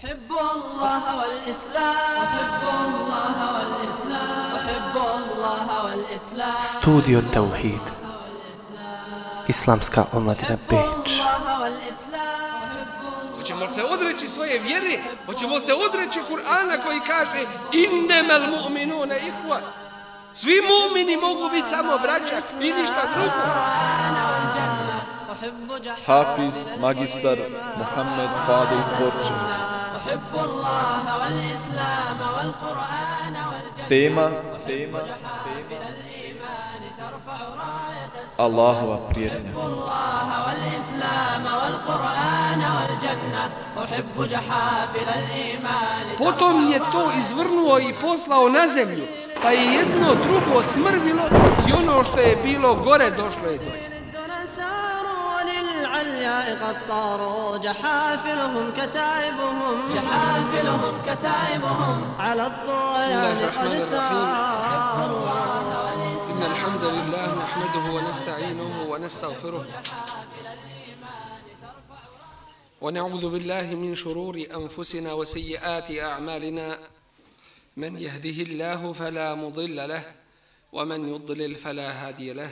أحب الله والإسلام أحب الله والإسلام أحب الله والإسلام Studio Tauhid Islamska omladina Beč الله والإسلام Hoćemo li se odreći svoje vjere? Hoćemo li se odreći Kur'ana koji kaže innemel mu'minune ihva? Svi mu'mini mogu biti samo braća i ništa drugo. أحب جحا Hafiz, magistar, Mohamed Fadil Porče. أحب الله والإسلام والقرآن والجنة Tema, tema, Allahova prijetnja. الله والإسلام والقرآن والجنة أحب جحافل الإيمان Potom je to izvrnuo i poslao na zemlju, pa je jedno drugo smrvilo i ono što je bilo gore došlo je do الدنا ساروا للعلياء قد طاروا جحافلهم كتائبهم. جحافلهم كتائبهم. على بسم الله الطغيان الرحمن قد الرحيم. ثاروا إن الحمد لله نحمده ونستعينه ونستغفره. ونعوذ بالله من شرور أنفسنا وسيئات أعمالنا. من يهده الله فلا مضل له ومن يضلل فلا هادي له.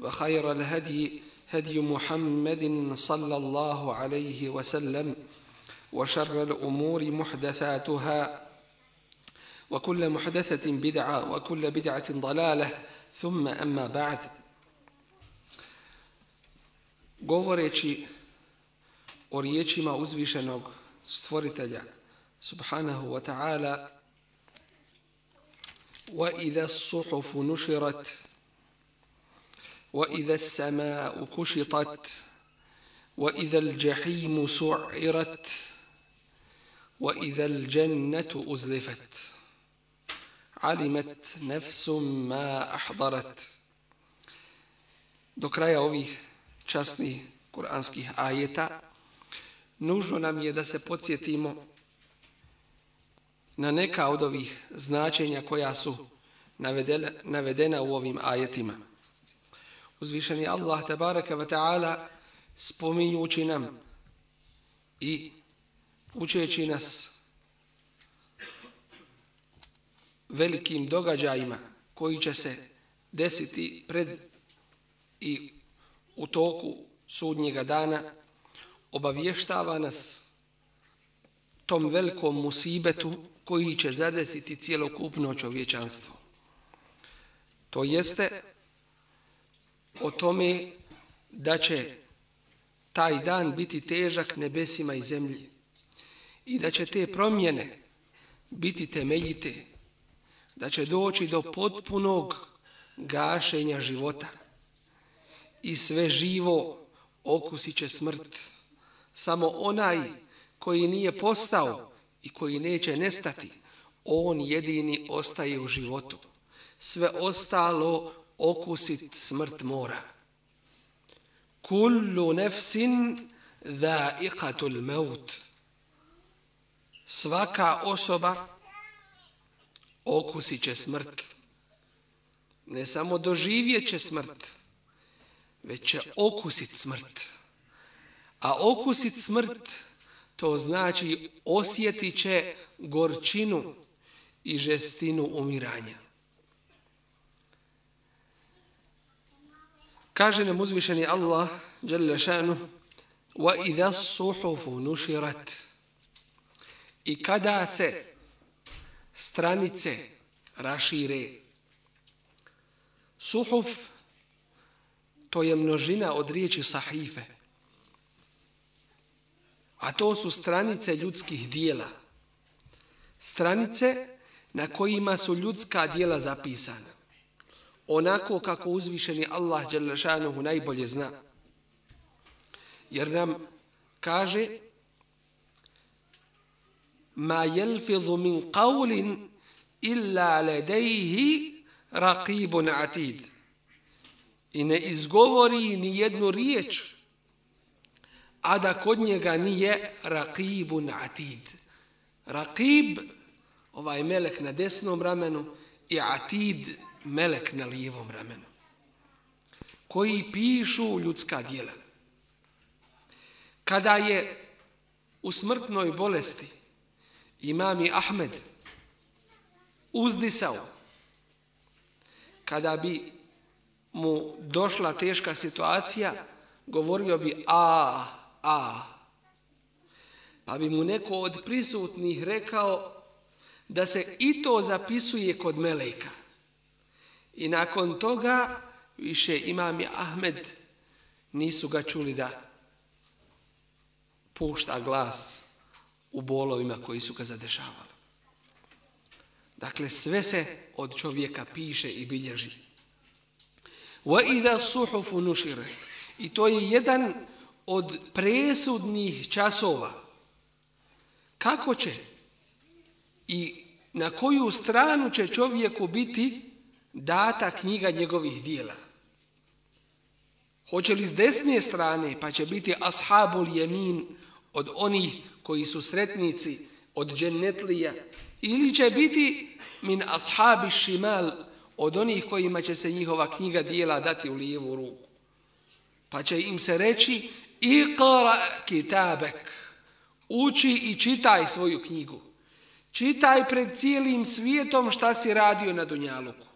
وخير الهدي هدي محمد صلى الله عليه وسلم وشر الأمور محدثاتها وكل محدثة بدعة وكل بدعة ضلالة ثم أما بعد. Govoreći o riječima uzvišenog stvoritelja subhanahu wa ta'ala وَإِذَا الصُّحُفُ نُشِرَتْ وَإِذَا السَّمَاءُ كُشِطَتْ وَإِذَا الْجَحِيمُ سُعِّرَتْ وَإِذَا الْجَنَّةُ أُزْلِفَتْ alimet nefsum ma ahdarat. Do kraja ovih časnih kuranskih ajeta nužno nam je da se podsjetimo na neka od ovih značenja koja su navedena, navedena u ovim ajetima. Uzvišeni Allah tabaraka wa ta'ala spominjući nam i učeći nas velikim događajima koji će se desiti pred i u toku sudnjega dana, obavještava nas tom velikom musibetu koji će zadesiti cijelokupno čovječanstvo. To jeste o tome da će taj dan biti težak nebesima i zemlji i da će te promjene biti temeljite da će doći do potpunog gašenja života i sve živo okusit će smrt. Samo onaj koji nije postao i koji neće nestati, on jedini ostaje u životu. Sve ostalo okusit smrt mora. Kullu nefsin dha'iqatul maut. Svaka osoba okusit će smrt. Ne samo doživjet će smrt, već će okusit smrt. A okusit smrt, to znači osjetit će gorčinu i žestinu umiranja. Kaže nam uzvišeni Allah, Jalla šanu, وَإِذَا الصُّحُفُ نُشِرَتْ I kada se stranice rašire. Suhuf, to je množina od riječi sahife. A to su stranice ljudskih dijela. Stranice na kojima su ljudska dijela zapisana. Onako kako uzvišeni Allah Đalešanuhu najbolje zna. Jer nam kaže ma jelfidhu min qavlin illa ledejhi raqibun atid. I ne izgovori ni jednu riječ, a da kod njega nije raqibun atid. Raqib, ovaj melek na desnom ramenu, i atid, melek na lijevom ramenu, koji pišu ljudska dijela. Kada je u smrtnoj bolesti imami Ahmed uzdisao, kada bi mu došla teška situacija, govorio bi a, a. Pa bi mu neko od prisutnih rekao da se i to zapisuje kod Meleka. I nakon toga više imam Ahmed nisu ga čuli da pušta glas u bolovima koji su ga zadešavali. Dakle, sve se od čovjeka piše i bilježi. وَإِذَا صُحُفُ نُشِرَ I to je jedan od presudnih časova. Kako će i na koju stranu će čovjeku biti data knjiga njegovih dijela? Hoće li s desne strane, pa će biti ashabul jemin od onih koji su sretnici od džennetlija, ili će biti min ashabi šimal od onih kojima će se njihova knjiga dijela dati u lijevu ruku. Pa će im se reći, iqara kitabek, uči i čitaj svoju knjigu. Čitaj pred cijelim svijetom šta si radio na Dunjaluku.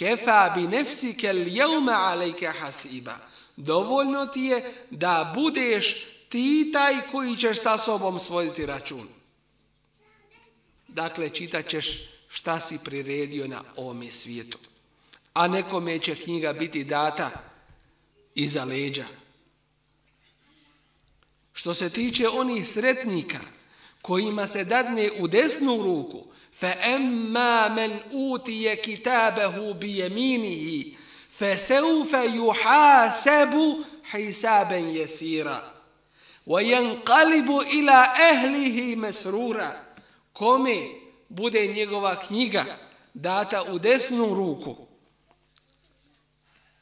Kefa bi nefsike ljevme alejke hasiba. Dovoljno ti je da budeš ti taj koji ćeš sa sobom svoditi račun. Dakle, čitat ćeš šta si priredio na ovome svijetu. A nekome će knjiga biti data iza leđa. Što se tiče onih sretnika kojima se dadne u desnu ruku, fa emma men utije kitabehu bi jeminihi, fa seufe juhasebu hisaben jesira. Wa yanqalibu ila ahlihi masrura. Kome bude njegova knjiga data u desnu ruku,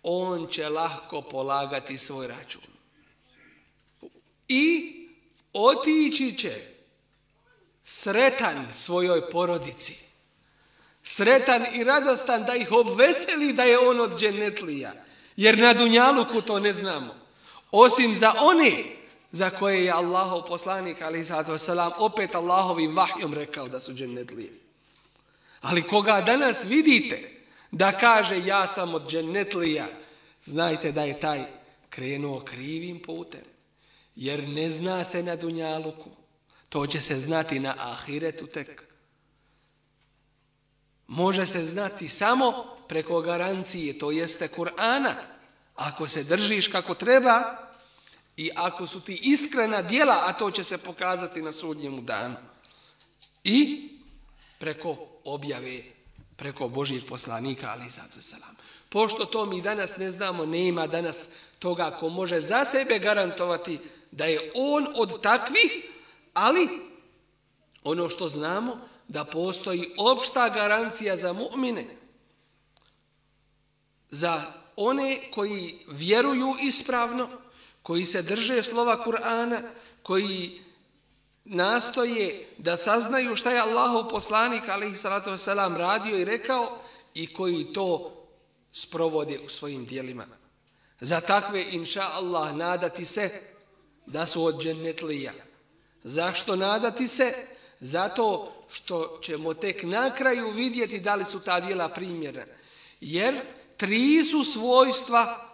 on će lahko polagati svoj račun. I otići će sretan svojoj porodici. Sretan i radostan da ih obveseli da je on od dženetlija. Jer na Dunjaluku to ne znamo. Osim za one za koje je Allahov poslanik, ali sada selam opet Allahovim vahjom rekao da su dženetlije. Ali koga danas vidite da kaže ja sam od dženetlija, znajte da je taj krenuo krivim putem. Jer ne zna se na Dunjaluku. To će se znati na Ahiretu tek. Može se znati samo preko garancije, to jeste Kur'ana. Ako se držiš kako treba i ako su ti iskrena dijela, a to će se pokazati na sudnjemu danu. I preko objave, preko Božijeg poslanika, ali zato salam. Pošto to mi danas ne znamo, nema danas toga ko može za sebe garantovati da je on od takvih, ali ono što znamo, da postoji opšta garancija za mu'mine, za one koji vjeruju ispravno, koji se drže slova Kur'ana, koji nastoje da saznaju šta je Allahov poslanik, ali i salatu wasalam, radio i rekao, i koji to sprovode u svojim dijelima. Za takve, inša Allah, nadati se da su od džennetlija. Zašto nadati se? Zato što ćemo tek na kraju vidjeti da li su ta dijela primjera. Jer tri su svojstva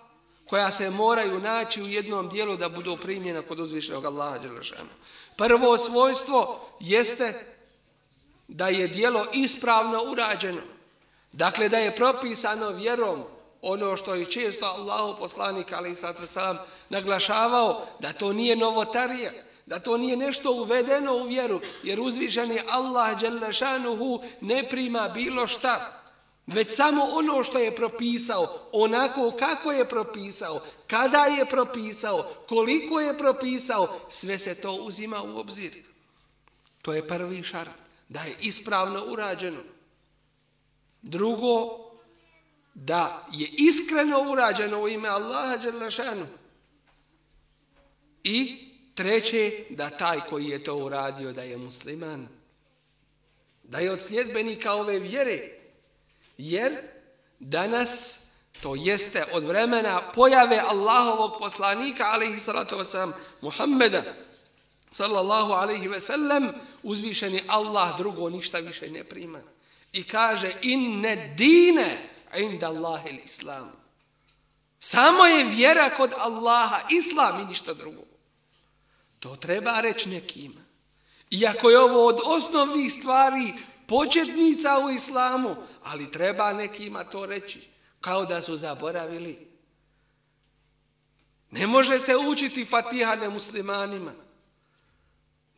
koja se moraju naći u jednom dijelu da budu primjena kod uzvišenog Allaha Đelešana. Prvo svojstvo jeste da je dijelo ispravno urađeno. Dakle, da je propisano vjerom ono što je često Allahu poslanik ali sad naglašavao da to nije novotarija, da to nije nešto uvedeno u vjeru, jer uzvišeni Allah dželle ne prima bilo šta već samo ono što je propisao, onako kako je propisao, kada je propisao, koliko je propisao, sve se to uzima u obzir. To je prvi šart, da je ispravno urađeno. Drugo, da je iskreno urađeno u ime Allaha Đelešanuhu. I treće, da taj koji je to uradio, da je musliman. Da je od sljedbenika ove vjere. Jer danas, to jeste od vremena pojave Allahovog poslanika, alaihi salatu wasalam, Muhammeda, sallallahu alaihi ve sellem, uzvišeni Allah drugo ništa više ne prima. I kaže, inne dine inda Allahi islam. Samo je vjera kod Allaha, islam i ništa drugo. To treba reći nekima. Iako je ovo od osnovnih stvari početnica u islamu, ali treba nekima to reći, kao da su zaboravili. Ne može se učiti fatiha muslimanima.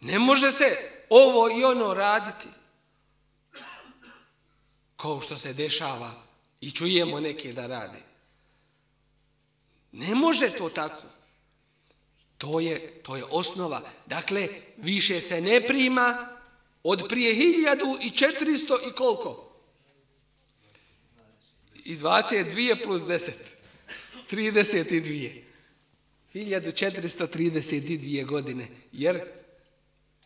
Ne može se ovo i ono raditi. Kao što se dešava i čujemo neke da rade. Ne može to tako. To je, to je osnova. Dakle, više se ne prima od prije 1400 i koliko? I 22 plus 10. 32. 1432 godine. Jer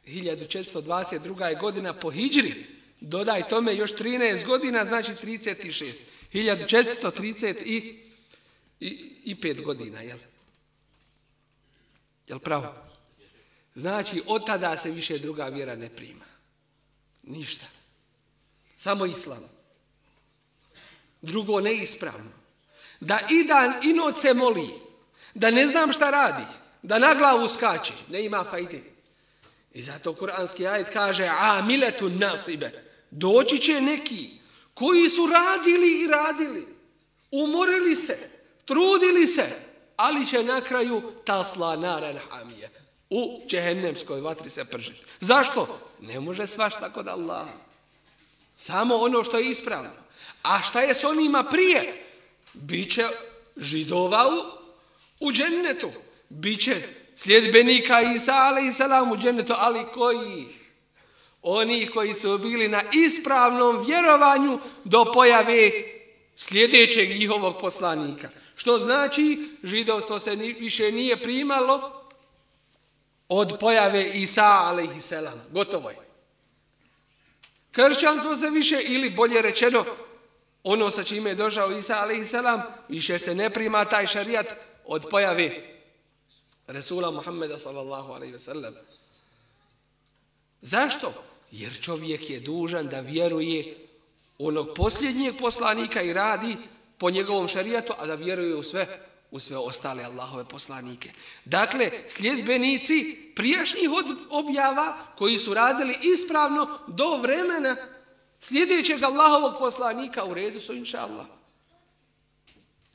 1422. je godina po hijđri. Dodaj tome još 13 godina, znači 36. 1435 godina, jel? Jel pravo? Znači, od tada se više druga vjera ne prima. Ništa. Samo islam. Drugo neispravno. Da i dan i noć se moli, da ne znam šta radi, da na glavu skače, ne ima fajde. I zato kuranski ajet kaže a miletu nasibe. Doći će neki koji su radili i radili, umorili se, trudili se, ali će na kraju tasla naran hamije. U džehennemskoj vatri se pržiti. Zašto? Ne može svašta kod Allaha. Samo ono što je ispravno. A šta je s onima prije? Biće židova u, u džennetu. Biće sljedbenika Isa, ali i salam u džennetu, ali koji? Oni koji su bili na ispravnom vjerovanju do pojave sljedećeg njihovog poslanika. Što znači, židovstvo se više nije primalo od pojave Isa, alaihi. Gotovo je. Kršćanstvo se više, ili bolje rečeno, ono sa čime je došao Isa, alaihi više se ne prima taj šarijat od pojave Resula Muhammeda, sallallahu alaihi sellem. Zašto? Jer čovjek je dužan da vjeruje onog posljednjeg poslanika i radi po njegovom šarijatu, a da vjeruje u sve, u sve ostale Allahove poslanike. Dakle, sljedbenici prijašnjih objava koji su radili ispravno do vremena sljedećeg Allahovog poslanika u redu su, inša Allah.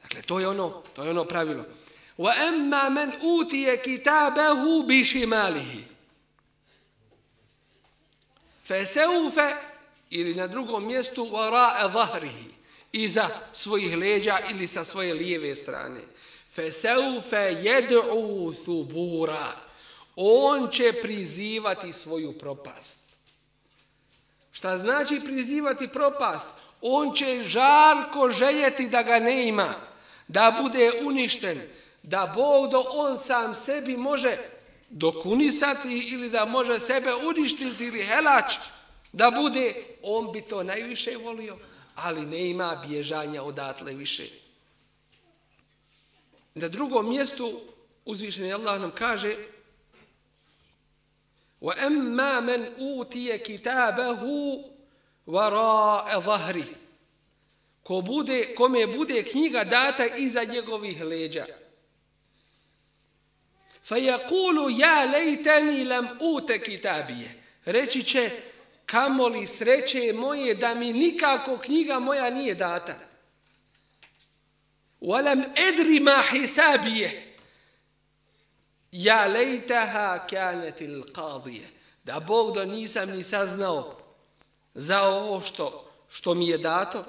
Dakle, to je ono, to je ono pravilo. Wa emma men utije kitabehu bišimalihi. Fe seufe, ili na drugom mjestu, varae dhahrihi iza svojih leđa ili sa svoje lijeve strane. Feseufe jed'u thubura. On će prizivati svoju propast. Šta znači prizivati propast? On će žarko željeti da ga ne ima, da bude uništen, da Bog do on sam sebi može dokunisati ili da može sebe uništiti ili helač, da bude, on bi to najviše volio ali ne ima bježanja odatle više. Na drugom mjestu uzvišeni Allah nam kaže وَأَمَّا مَنْ أُوتِيَ كِتَابَهُ وَرَاءَ ظَهْرِ Ko bude, kome bude knjiga data iza njegovih leđa. فَيَقُولُ يَا لَيْتَنِي لَمْ أُوتَ كِتَابِيَ Reći će, kamoli sreće moje da mi nikako knjiga moja nije data. Walam edri ma hisabije. Ja lejtaha kanetil qadije. Da Bog da nisam ni saznao za ovo što, što mi je dato,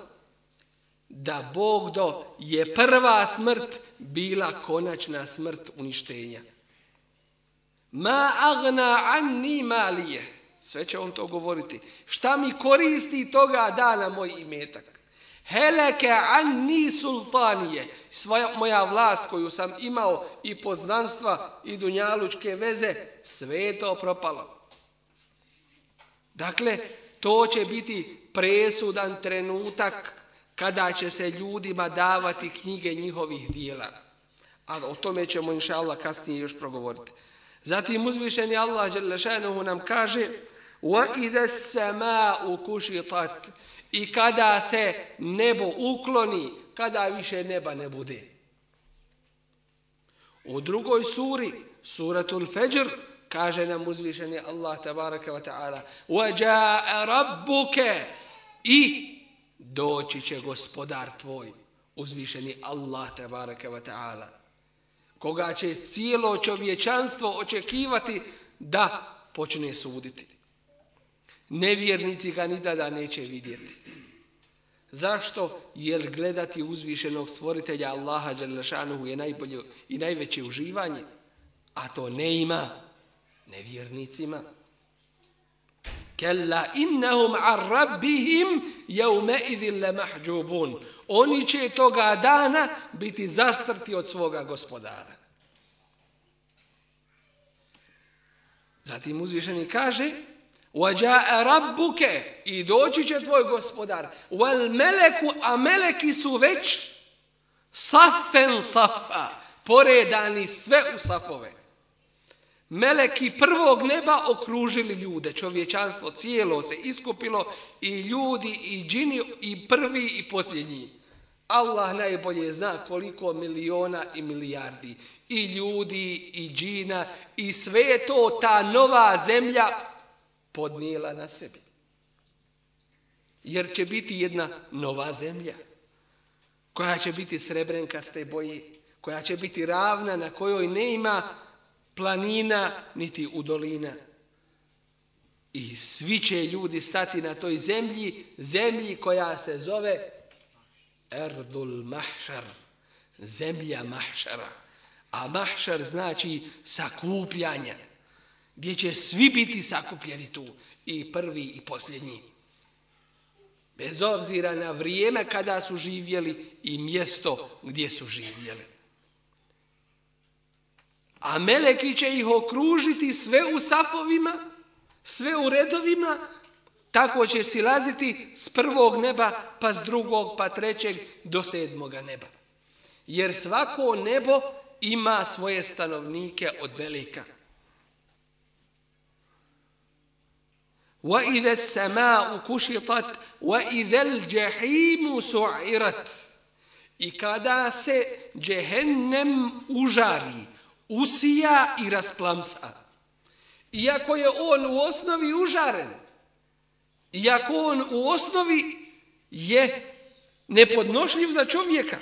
da Bog do je prva smrt bila konačna smrt uništenja. Ma agna anni malije Sve će on to govoriti. Šta mi koristi toga dana moj imetak? Heleke anni sultanije. Svoja, moja vlast koju sam imao i poznanstva i dunjalučke veze, sve je to propalo. Dakle, to će biti presudan trenutak kada će se ljudima davati knjige njihovih dijela. A o tome ćemo, inša Allah, kasnije još progovoriti. Zatim uzvišeni Allah Đelešanuhu nam kaže وَإِذَا السَّمَاءُ كُشِطَتْ I kada se nebo ukloni, kada više neba ne bude. U drugoj suri, suratul Fajr, kaže nam uzvišeni Allah tabaraka wa ta'ala وَجَاءَ رَبُّكَ I doći će gospodar tvoj, uzvišeni Allah tabaraka wa ta'ala, koga će cijelo čovječanstvo očekivati da počne suditi. Nevjernici ga ni tada neće vidjeti. Zašto? Jer gledati uzvišenog stvoritelja Allaha Đalešanuhu je najbolje i najveće uživanje, a to ne ima nevjernicima. Kella innahum ar rabbihim jaume idhin le mahđubun. Oni će toga dana biti zastrti od svoga gospodara. Zatim uzvišeni kaže وَجَاءَ رَبُّكَ I doći će tvoj gospodar. وَالْمَلَكُ A meleki su već safen safa. Poredani sve u safove. Meleki prvog neba okružili ljude. Čovječanstvo cijelo se iskupilo i ljudi i džini i prvi i posljednji. Allah najbolje zna koliko miliona i milijardi i ljudi i džina i sve to ta nova zemlja podnijela na sebi. Jer će biti jedna nova zemlja koja će biti srebrenka s te boje, koja će biti ravna na kojoj ne ima planina niti udolina. I svi će ljudi stati na toj zemlji, zemlji koja se zove Erdul Mahšar, zemlja Mahšara. A Mahšar znači sakupljanje gdje će svi biti sakupljeni tu, i prvi i posljednji. Bez obzira na vrijeme kada su živjeli i mjesto gdje su živjeli. A meleki će ih okružiti sve u safovima, sve u redovima, tako će silaziti s prvog neba, pa s drugog, pa trećeg, do sedmoga neba. Jer svako nebo ima svoje stanovnike od meleka. وَإِذَا السَّمَاءُ كُشِطَتْ وَإِذَا الْجَحِيمُ سُعِرَتْ I kada se džehennem užari, usija i rasplamsa, iako je on u osnovi užaren, iako on u osnovi je nepodnošljiv za čovjeka,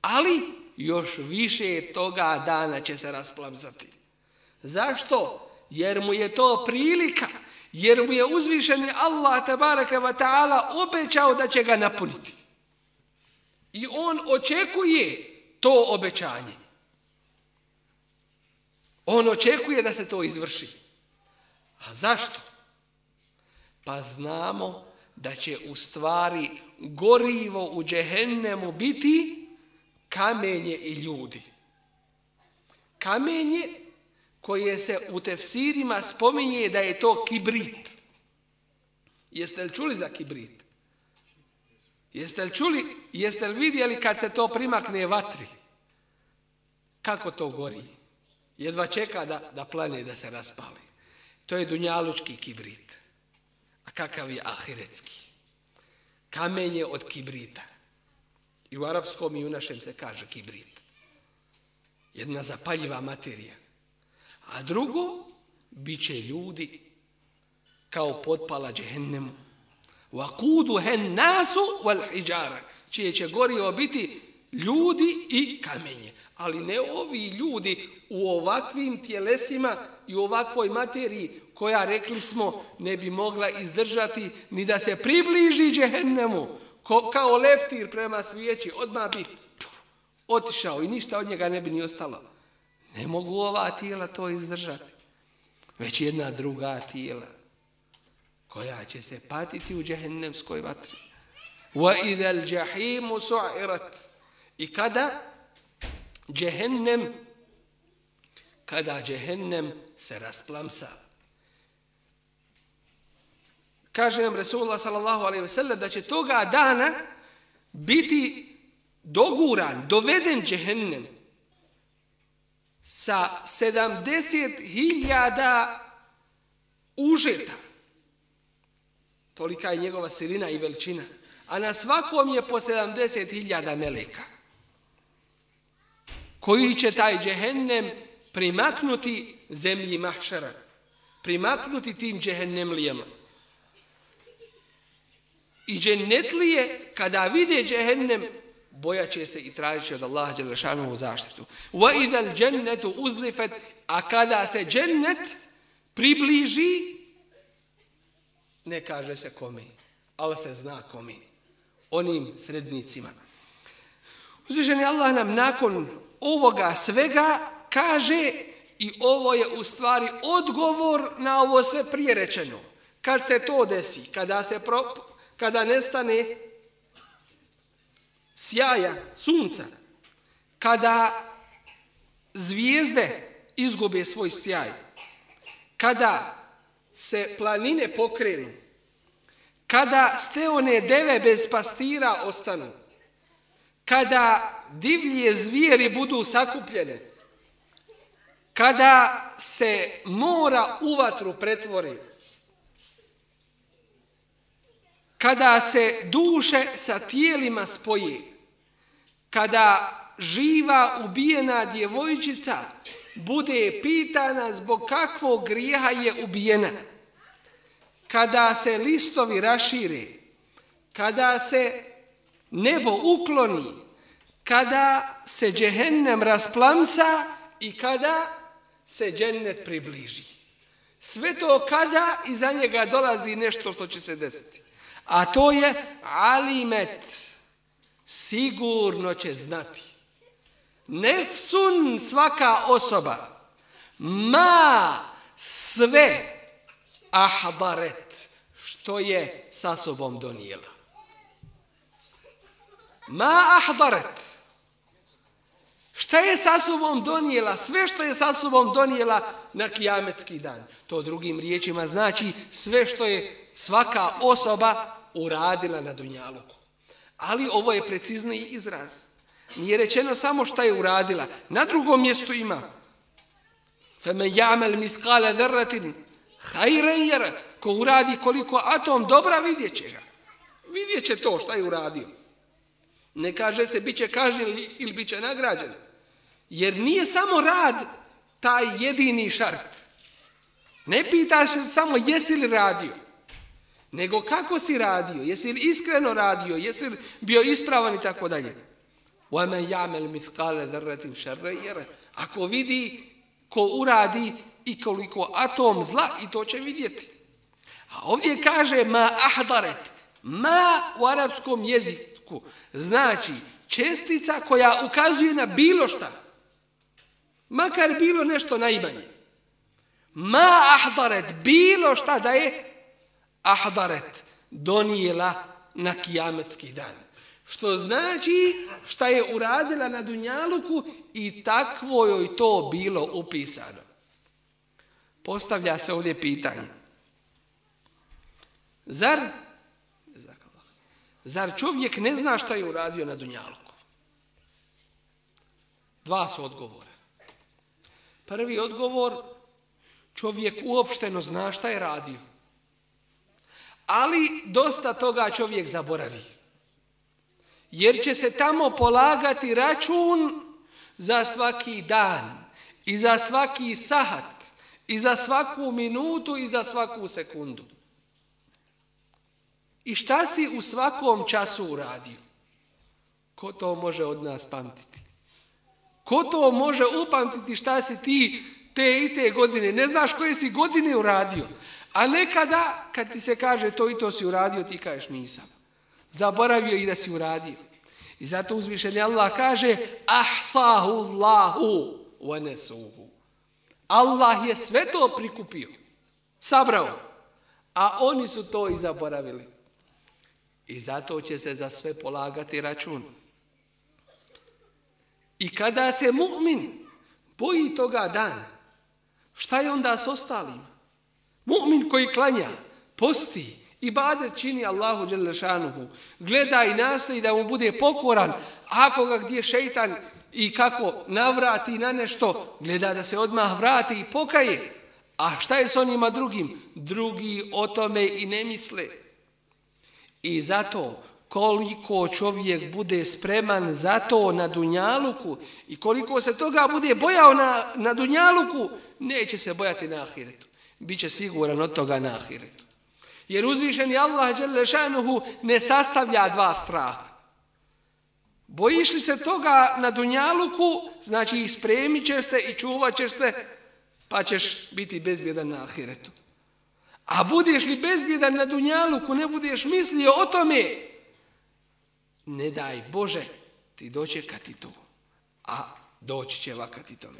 ali još više toga dana će se rasplamsati. Zašto? Jer mu je to prilika jer mu je uzvišeni Allah tabaraka wa ta'ala obećao da će ga napuniti. I on očekuje to obećanje. On očekuje da se to izvrši. A zašto? Pa znamo da će u stvari gorivo u džehennemu biti kamenje i ljudi. Kamenje koje se u tefsirima spominje da je to kibrit. Jeste li čuli za kibrit? Jeste li čuli, jeste li vidjeli kad se to primakne vatri? Kako to gori? Jedva čeka da, da plane, da se raspali. To je dunjalučki kibrit. A kakav je ahiretski? Kamenje od kibrita. I u arapskom i u našem se kaže kibrit. Jedna zapaljiva materija. A drugo, bit će ljudi kao potpala džehennemu. Vakudu hen nasu wal hijjara. Čije će gorio biti ljudi i kamenje. Ali ne ovi ljudi u ovakvim tjelesima i u ovakvoj materiji koja, rekli smo, ne bi mogla izdržati ni da se približi džehennemu ko, kao leptir prema svijeći. Odmah bi otišao i ništa od njega ne bi ni ostalo. Ne mogu ova tijela to izdržati. Već jedna druga tijela. koja će se patiti u džehennemskoj vatri. Wa idha al-jahimu su'irat. I kada džehennem kada džehennem se rasplamsa. Kaže nam Resulullah sallallahu alaihi ve sellem da će toga dana biti doguran, doveden džehennem sa 70.000 užeta. Tolika je njegova sirina i veličina. A na svakom je po 70.000 meleka. Koji će taj džehennem primaknuti zemlji mahšara. Primaknuti tim džehennemlijama. I džennetlije, kada vide džehennem, bojaće se i tražiće od Allaha Đelešanovu u zaštitu. Wa idhal džennetu uzlifet, a kada se džennet približi, ne kaže se kome, ali se zna kome. Onim srednicima. Uzvišeni Allah nam nakon ovoga svega kaže i ovo je u stvari odgovor na ovo sve prije rečeno. Kad se to desi, kada se pro, kada nestane sjaja sunca, kada zvijezde izgube svoj sjaj, kada se planine pokrenu, kada steone deve bez pastira ostanu, kada divlje zvijeri budu sakupljene, kada se mora u vatru pretvori, kada se duše sa tijelima spoje, kada živa ubijena djevojčica bude pitana zbog kakvog grijeha je ubijena, kada se listovi rašire, kada se nebo ukloni, kada se džehennem rasplamsa i kada se džennet približi. Sve to kada iza njega dolazi nešto što će se desiti. A to je alimet. Sigurno će znati. Nefsun svaka osoba. Ma sve ahdaret što je sa sobom donijela. Ma ahdaret. Šta je sa sobom donijela? Sve što je sa sobom donijela na kijametski dan. To drugim riječima znači sve što je svaka osoba uradila na Dunjaluku. Ali ovo je precizni izraz. Nije rečeno samo šta je uradila. Na drugom mjestu ima. Feme jamel mithkale dherratin hajren jer ko uradi koliko atom dobra vidjet će ga. Vidjet će to šta je uradio. Ne kaže se bit će kažnjen ili bit će nagrađen. Jer nije samo rad taj jedini šart. Ne pita se samo jesi li radio Nego kako si radio, jesi li iskreno radio, jesi li bio ispravan i tako dalje. وَمَنْ يَعْمَلْ مِثْقَالَ ذَرَّةٍ شَرَّيَّرَ Ako vidi ko uradi i koliko atom zla i to će vidjeti. A ovdje kaže ma ahdaret, ma u arapskom jeziku znači čestica koja ukazuje na bilo šta. Makar bilo nešto najmanje. Ma ahdaret, bilo šta da je ahdaret donijela na kijametski dan. Što znači šta je uradila na Dunjaluku i takvo joj to bilo upisano. Postavlja se ovdje pitanje. Zar, zar čovjek ne zna šta je uradio na Dunjaluku? Dva su odgovora. Prvi odgovor, čovjek uopšteno zna šta je radio. Ali dosta toga čovjek zaboravi. Jer će se tamo polagati račun za svaki dan i za svaki sahat i za svaku minutu i za svaku sekundu. I šta si u svakom času uradio? Ko to može od nas pamtiti? Ko to može upamtiti šta si ti te i te godine? Ne znaš koje si godine uradio. A nekada, kad ti se kaže to i to si uradio, ti kažeš nisam. Zaboravio i da si uradio. I zato uzvišeni Allah kaže ahsahu Allahu vanesuhu. Allah je sve to prikupio, sabrao. A oni su to i zaboravili. I zato će se za sve polagati račun. I kada se mu'min boji toga dana, šta je onda s ostalima? Mu'min koji klanja, posti, i bade čini Allahu Đelešanuhu, gleda i nastoji da mu bude pokoran, ako ga gdje šeitan i kako navrati na nešto, gleda da se odmah vrati i pokaje. A šta je s onima drugim? Drugi o tome i ne misle. I zato koliko čovjek bude spreman za to na Dunjaluku i koliko se toga bude bojao na, na Dunjaluku, neće se bojati na Ahiretu. Biće siguran od toga na Ahiretu. Jer uzvišeni Allah Đelešanuhu ne sastavlja dva straha. Bojiš li se toga na Dunjaluku, znači ispremit ćeš se i čuvat ćeš se, pa ćeš biti bezbjedan na Ahiretu. A budeš li bezbjedan na Dunjaluku, ne budeš mislio o tome, ne daj Bože, ti doće kad ti to. A doći će vakati tome.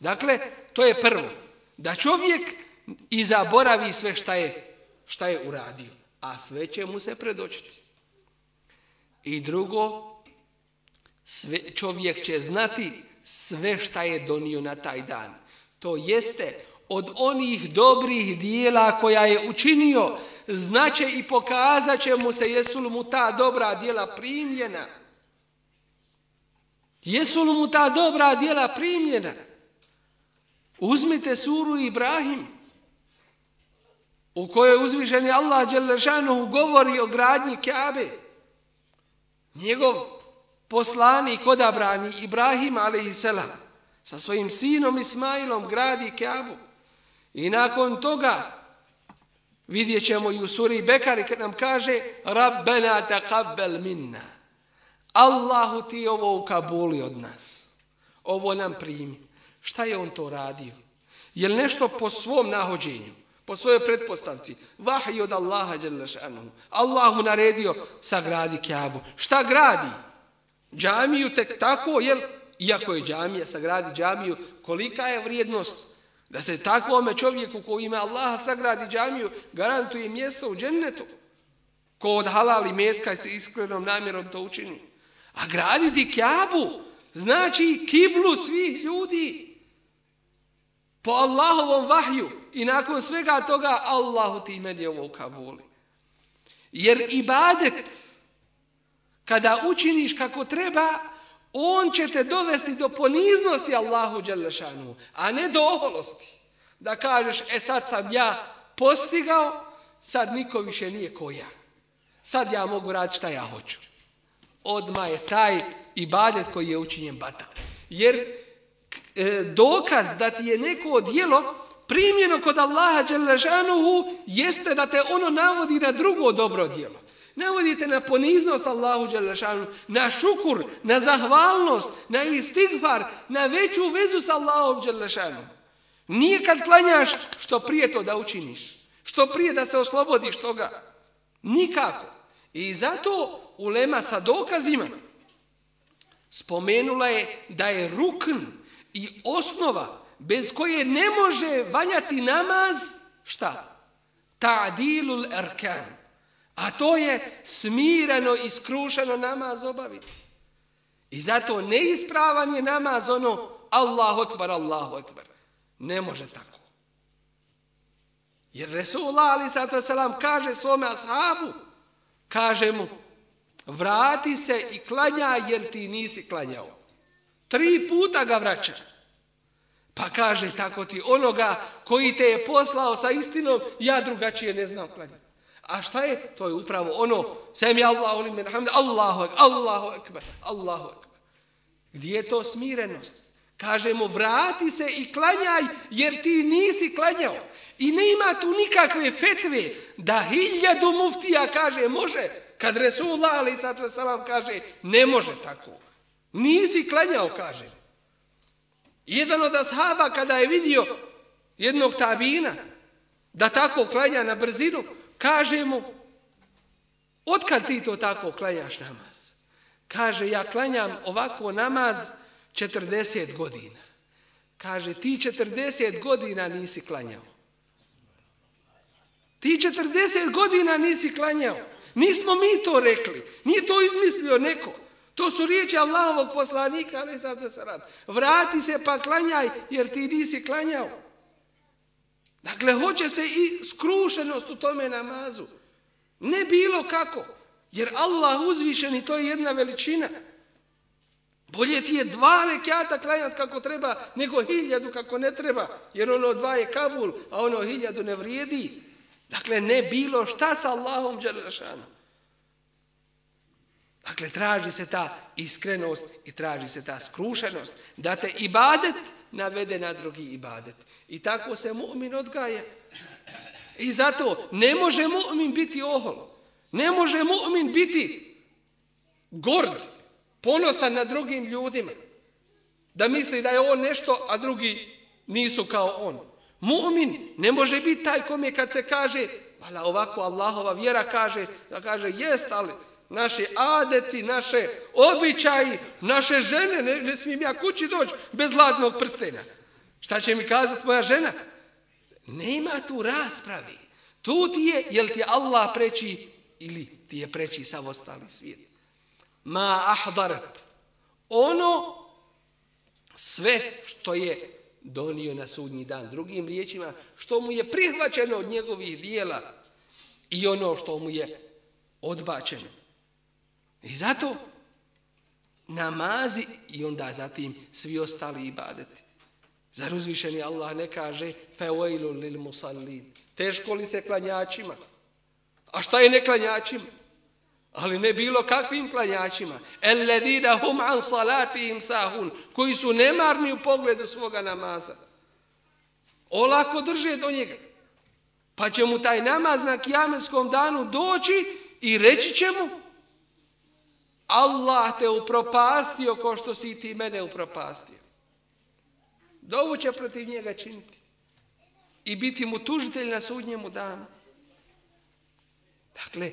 Dakle, to je prvo. Da čovjek i zaboravi sve šta je, šta je uradio. A sve će mu se predočiti. I drugo, sve, čovjek će znati sve šta je donio na taj dan. To jeste od onih dobrih dijela koja je učinio, znaće i pokazat će mu se jesu li mu ta dobra dijela primljena. Jesu li mu ta dobra dijela primljena? Uzmite suru Ibrahim, u kojoj uzvišeni Allah Đelešanuhu govori o gradnji Kaabe. Njegov poslanik odabrani Ibrahim a.s. sa svojim sinom Ismailom gradi Kaabu. I nakon toga vidjet ćemo i u suri Bekari kad nam kaže Rabbena taqabbal minna. Allahu ti ovo ukabuli od nas. Ovo nam primi. Šta je on to radio? Je nešto po svom nahođenju? Po svojoj pretpostavci? Vahij od Allaha Đelešanu. Allah mu naredio sagradi Kjabu. Šta gradi? Džamiju tek tako, jel? Iako je džamija, sagradi džamiju, kolika je vrijednost Da se takvome čovjeku koji ima Allaha sagradi džamiju, garantuje mjesto u džennetu. Ko od halali metka se iskrenom namjerom to učini. A graditi kjabu znači kiblu svih ljudi. Po Allahovom vahju. I nakon svega toga Allahu ti meni ovo u Kabuli. Jer ibadet kada učiniš kako treba, on će te dovesti do poniznosti Allahu Đelešanu, a ne do oholosti. Da kažeš, e sad sam ja postigao, sad niko više nije ko ja. Sad ja mogu raditi šta ja hoću. Odma je taj ibadet koji je učinjen batal. Jer e, dokaz da ti je neko dijelo primjeno kod Allaha Đelešanuhu jeste da te ono navodi na drugo dobro djelo. Navodite na poniznost Allahu Đalešanu, na šukur, na zahvalnost, na istigfar, na veću vezu sa Allahom Đalešanu. Nije kad klanjaš što prije to da učiniš, što prije da se oslobodiš toga. Nikako. I zato ulema sa dokazima spomenula je da je rukn i osnova bez koje ne može valjati namaz, šta? Ta'dilul erkan. A to je smireno i skrušeno namaz obaviti. I zato neispravan je namaz ono Allahu akbar, Allahu akbar. Ne može tako. Jer Resulullah ali sato selam kaže svome ashabu, kaže mu, vrati se i klanja jer ti nisi klanjao. Tri puta ga vraća. Pa kaže tako ti onoga koji te je poslao sa istinom, ja drugačije ne znam klanjati. A šta je? To je upravo ono, sami Allahu limen hamd, Allahu akbar, Allahu akbar, Allahu akbar. Gdje je to smirenost? Kažemo, vrati se i klanjaj, jer ti nisi klanjao. I ne ima tu nikakve fetve da hiljadu muftija kaže može, kad Resulullah ali sad kaže ne može tako. Nisi klanjao, kaže. Jedan od ashaba kada je vidio jednog tabina da tako klanja na brzinu, Kaže mu, otkad ti to tako klanjaš namaz? Kaže, ja klanjam ovako namaz 40 godina. Kaže, ti 40 godina nisi klanjao. Ti 40 godina nisi klanjao. Nismo mi to rekli. Nije to izmislio neko. To su riječi Allahovog poslanika, ali sad se rad. Vrati se pa klanjaj, jer ti nisi klanjao. Dakle, hoće se i skrušenost u tome namazu. Ne bilo kako. Jer Allah uzvišeni, to je jedna veličina. Bolje ti je dva rekiata klanjati kako treba, nego hiljadu kako ne treba. Jer ono dva je Kabul, a ono hiljadu ne vrijedi. Dakle, ne bilo šta sa Allahom Đelešanom. Dakle, traži se ta iskrenost i traži se ta skrušenost. Da te ibadet navede na drugi ibadet. I tako se mu'min odgaja. I zato ne može mu'min biti ohol. Ne može mu'min biti gord, ponosan na drugim ljudima. Da misli da je on nešto, a drugi nisu kao on. Mu'min ne može biti taj kom je kad se kaže, vala ovako Allahova vjera kaže, da kaže jest, ali naše adeti, naše običaji, naše žene, ne, ne smijem ja kući doći bez ladnog prstena. Šta će mi kazati moja žena? Nema tu raspravi. Tu ti je, jel ti Allah preći ili ti je preći sav ostali svijet. Ma ahdarat. Ono sve što je donio na sudnji dan. Drugim riječima, što mu je prihvaćeno od njegovih dijela i ono što mu je odbačeno. I zato namazi i onda zatim svi ostali ibadeti. Zar uzvišeni Allah ne kaže fevailu lil musallin. Teško li se klanjačima? A šta je neklanjačima? Ali ne bilo kakvim klanjačima. Elledina hum an salatihim sahun, koji su nemarni u pogledu svoga namaza. Olako drže do njega. Pa će mu taj namaz na kijametskom danu doći i reći će mu Allah te upropastio ko što si ti mene upropastio. Dovu će protiv njega činiti. I biti mu tužitelj na sudnjemu danu. Dakle,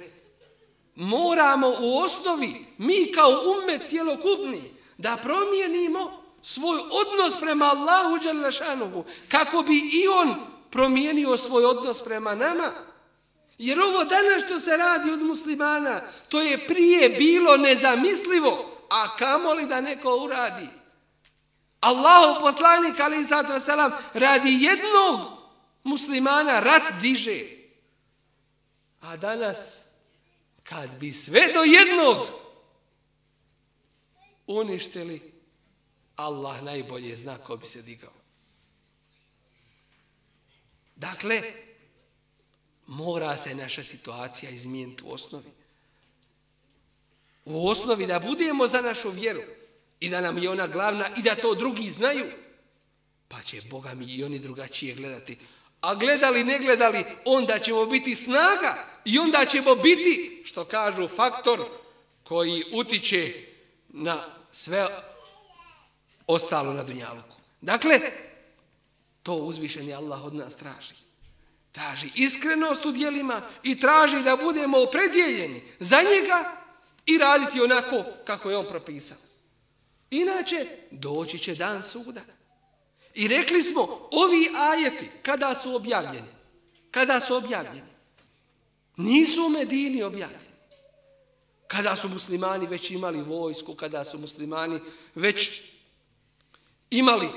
moramo u osnovi, mi kao umet cijelokupni, da promijenimo svoj odnos prema Allahu Đalešanuhu, kako bi i on promijenio svoj odnos prema nama. Jer ovo danas što se radi od muslimana, to je prije bilo nezamislivo, a kamo li da neko uradi? Allahu poslanik, ali i sato selam, radi jednog muslimana rat diže. A danas, kad bi sve do jednog uništili, Allah najbolje zna ko bi se digao. Dakle, mora se naša situacija izmijeniti u osnovi. U osnovi da budemo za našu vjeru i da nam je ona glavna i da to drugi znaju, pa će Boga mi i oni drugačije gledati. A gledali, ne gledali, onda ćemo biti snaga i onda ćemo biti, što kažu, faktor koji utiče na sve ostalo na Dunjaluku. Dakle, to uzvišeni Allah od nas traži. Traži iskrenost u dijelima i traži da budemo opredjeljeni za njega i raditi onako kako je on propisao. Inače, doći će dan suda. I rekli smo, ovi ajeti, kada su objavljeni? Kada su objavljeni? Nisu u Medini objavljeni. Kada su muslimani već imali vojsku, kada su muslimani već imali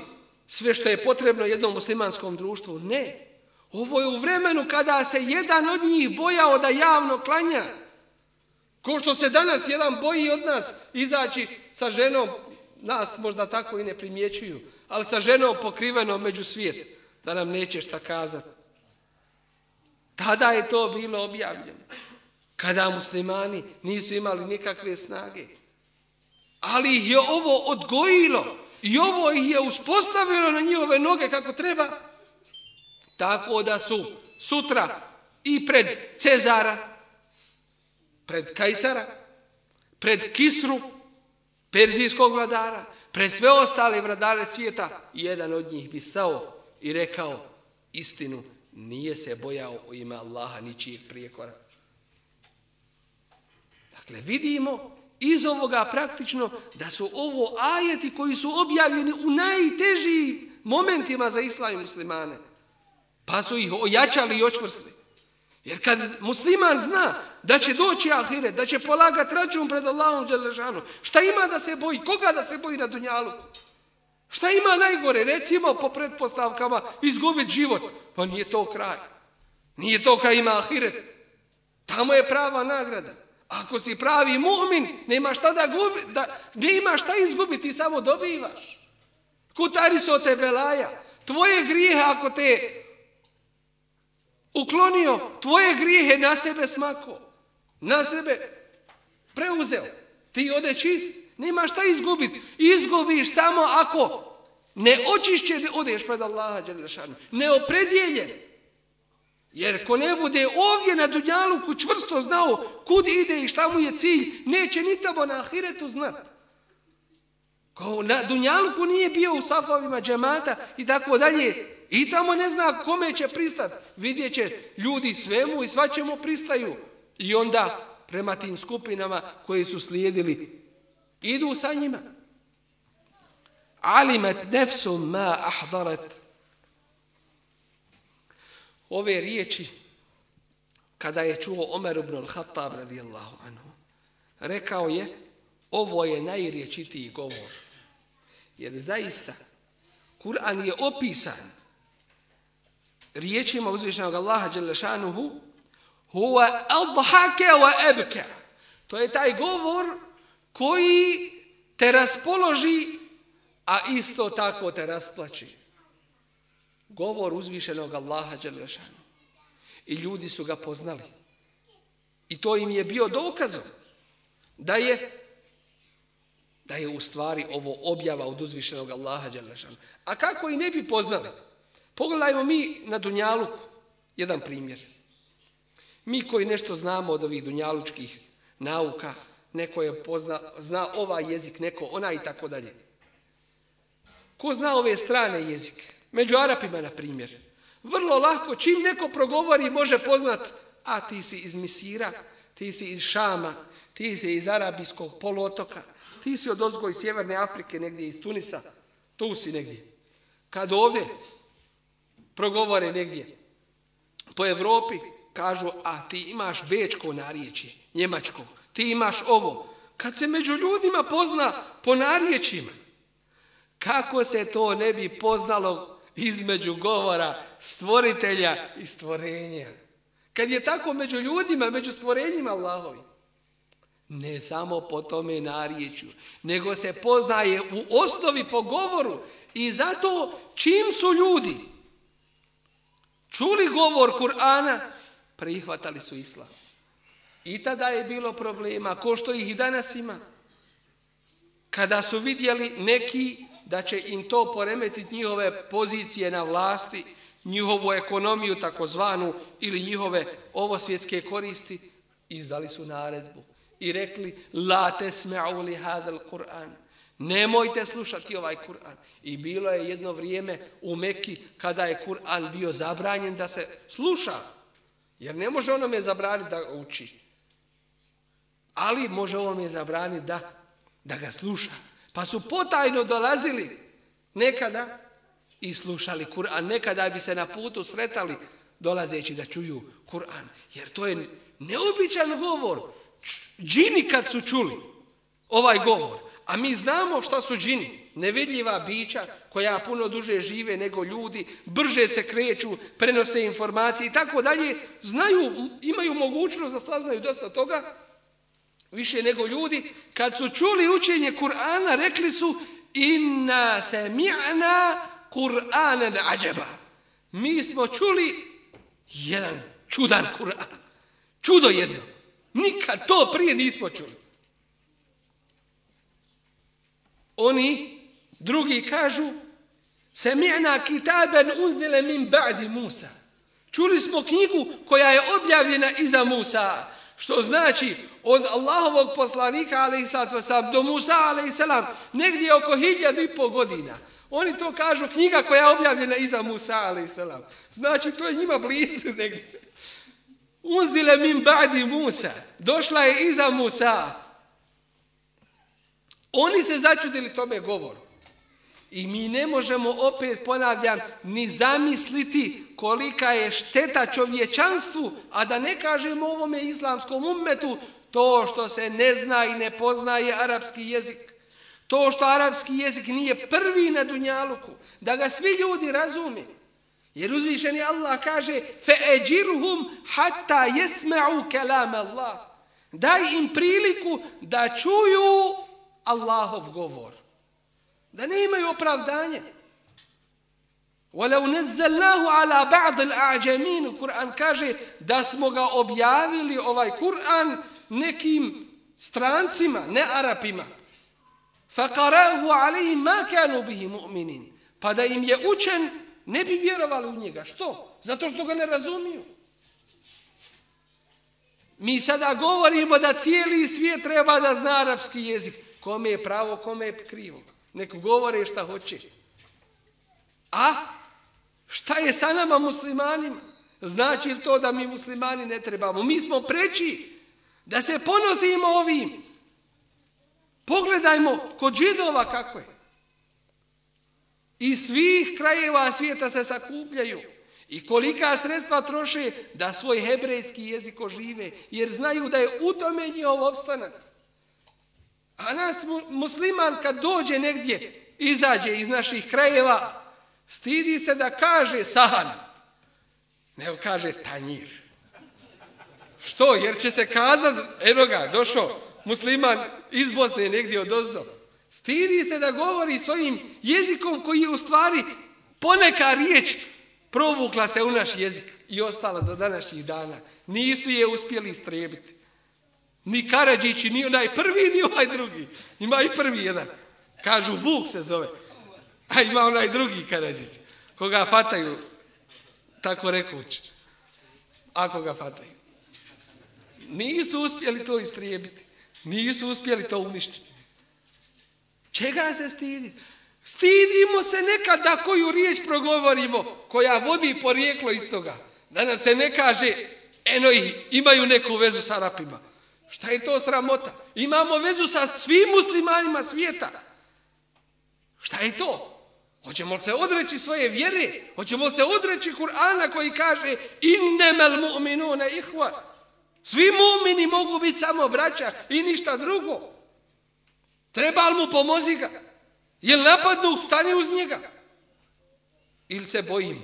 sve što je potrebno jednom muslimanskom društvu? Ne. Ovo je u vremenu kada se jedan od njih bojao da javno klanja. Ko što se danas jedan boji od nas izaći sa ženom, nas možda tako i ne primjećuju, ali sa ženom pokriveno među svijet, da nam neće šta kazati. Tada je to bilo objavljeno. Kada muslimani nisu imali nikakve snage. Ali ih je ovo odgojilo i ovo ih je uspostavilo na njihove noge kako treba. Tako da su sutra i pred Cezara, pred Kajsara, pred Kisru, perzijskog vladara, pred sve ostale vladare svijeta, jedan od njih bi stao i rekao istinu, nije se bojao u ime Allaha ničijeg prijekora. Dakle, vidimo iz ovoga praktično da su ovo ajeti koji su objavljeni u najtežijim momentima za islam i muslimane. Pa su ih ojačali i očvrstili. Jer kad musliman zna da će doći ahiret, da će polagati račun pred Allahom Đelešanu, šta ima da se boji? Koga da se boji na dunjalu? Šta ima najgore? Recimo po pretpostavkama izgubiti život. Pa nije to kraj. Nije to kraj ima ahiret. Tamo je prava nagrada. Ako si pravi mu'min, nema šta da gubi, da, nema šta izgubiti, samo dobivaš. Kutari su od tebe laja. Tvoje grijehe ako te uklonio, tvoje grijehe na sebe smako. Na sebe preuzeo. Ti ode čist, nema šta izgubiti. Izgubiš samo ako ne očišćen odeš pred Allaha Đelešanu. Neopredjeljen. Jer ko ne bude ovdje na Dunjaluku čvrsto znao kud ide i šta mu je cilj, neće ni tamo na Ahiretu znat. Ko na Dunjaluku nije bio u safovima džemata i tako dalje, i tamo ne zna kome će pristat. Vidjet će ljudi svemu i svačemu pristaju. I onda prema tim skupinama koji su slijedili, idu sa njima. Alimet nefsum ma ahdarat ove riječi kada je čuo Omer ibn al-Khattab radijallahu anhu rekao je ovo je najriječitiji govor jer zaista Kur'an je opisan riječima uzvišenog Allaha Đelešanuhu huwa adhake wa ebke to je taj govor koji te raspoloži a isto tako te rasplači govor uzvišenog Allaha Đelešanu. I ljudi su ga poznali. I to im je bio dokazom da je da je u stvari ovo objava od uzvišenog Allaha Đelešanu. A kako i ne bi poznali? Pogledajmo mi na Dunjaluku jedan primjer. Mi koji nešto znamo od ovih dunjalučkih nauka, neko je pozna, zna ovaj jezik, neko ona i tako dalje. Ko zna ove strane jezike? Među Arapima, na primjer. Vrlo lako, čim neko progovori, može poznat, a ti si iz Misira, ti si iz Šama, ti si iz Arabijskog poluotoka, ti si od ozgoj Sjeverne Afrike, negdje iz Tunisa, tu si negdje. Kad ovdje progovore negdje po Evropi, kažu, a ti imaš bečko narječje, njemačko, ti imaš ovo. Kad se među ljudima pozna po narječima, kako se to ne bi poznalo između govora stvoritelja i stvorenja. Kad je tako među ljudima, među stvorenjima Allahovi. Ne samo po tome narječju, nego se poznaje u osnovi po govoru. I zato čim su ljudi čuli govor Kur'ana, prihvatali su islam. I tada je bilo problema, ko što ih i danas ima. Kada su vidjeli neki da će im to poremetiti njihove pozicije na vlasti, njihovu ekonomiju takozvanu ili njihove ovo svjetske koristi, izdali su naredbu i rekli la tesme'u li hadal Kur'an. Nemojte slušati ovaj Kur'an. I bilo je jedno vrijeme u Mekki kada je Kur'an bio zabranjen da se sluša. Jer ne može ono me zabraniti da uči. Ali može ono me zabraniti da, da ga sluša. Pa su potajno dolazili nekada i slušali Kur'an. Nekada bi se na putu sretali dolazeći da čuju Kur'an. Jer to je neobičan govor. Džini kad su čuli ovaj govor, a mi znamo šta su džini, nevidljiva bića koja puno duže žive nego ljudi, brže se kreću, prenose informacije i tako dalje, znaju, imaju mogućnost da saznaju dosta toga, više nego ljudi, kad su čuli učenje Kur'ana, rekli su inna sami'na Kur'ana ađeba. Mi smo čuli jedan čudan Kur'an. Čudo jedno. Nikad to prije nismo čuli. Oni, drugi kažu, sami'na kitaben unzile min ba'di Musa. Čuli smo knjigu koja je objavljena iza Musa. Što znači od Allahovog poslanika alaihissalam do Musa alaihissalam negdje oko hiljadu i pol godina. Oni to kažu knjiga koja je objavljena iza Musa alaihissalam. Znači to je njima blizu negdje. Unzile min ba'di Musa. Došla je iza Musa. Oni se začudili tome govoru. I mi ne možemo, opet ponavljam, ni zamisliti kolika je šteta čovječanstvu, a da ne kažemo ovome islamskom ummetu to što se ne zna i ne poznaje arapski jezik. To što arapski jezik nije prvi na Dunjaluku, da ga svi ljudi razumiju. Jer uzvišeni Allah kaže فَأَجِرْهُمْ حَتَّى يَسْمَعُوا كَلَامَ اللَّهِ Daj im priliku da čuju Allahov govor. Da ne imaju opravdanje. وَلَوْ نَزَّلْنَاهُ عَلَى بَعْضِ الْأَعْجَمِينُ Kur'an kaže da smo ga objavili ovaj Kur'an nekim strancima, ne Arapima. فَقَرَاهُ عَلَيْهِ مَا كَانُوا بِهِ مُؤْمِنِينَ Pa da im je učen, ne bi vjerovali u njega. Što? Zato što ga ne razumiju. Mi sada govorimo da cijeli svijet treba da zna arapski jezik. Kome je pravo, kome je krivo. Neko govore šta hoće. A šta je sa nama muslimanima? Znači to da mi muslimani ne trebamo? Mi smo preći da se ponosimo ovim. Pogledajmo kod židova kako je. I svih krajeva svijeta se sakupljaju. I kolika sredstva troše da svoj hebrejski jezik ožive. Jer znaju da je u tome njihov opstanak. A nas musliman kad dođe negdje, izađe iz naših krajeva, stidi se da kaže sahan. Ne kaže tanjir. Što? Jer će se kazat, eno ga, došao musliman iz Bosne negdje od ozdo. Stidi se da govori svojim jezikom koji je u stvari poneka riječ provukla se u naš jezik i ostala do današnjih dana. Nisu je uspjeli istrebiti. Ni Karadžići, ni onaj prvi, ni onaj drugi. Ima i prvi jedan. Kažu, Vuk se zove. A ima onaj drugi Karadžić. Koga fataju, tako rekući. Ako ga fataju. Nisu uspjeli to istrijebiti. Nisu uspjeli to uništiti. Čega se stiditi? Stidimo se nekad da koju riječ progovorimo, koja vodi porijeklo iz toga. Da nam se ne kaže, eno ih, imaju neku vezu s Arapima. Šta je to sramota? Imamo vezu sa svim muslimanima svijeta. Šta je to? Hoćemo li se odreći svoje vjere? Hoćemo li se odreći Kur'ana koji kaže innemel mu'minuna ihva? Svi mu'mini mogu biti samo braća i ništa drugo. Treba li mu pomozi ga? Je li napadnu, stani uz njega? Ili se bojimo?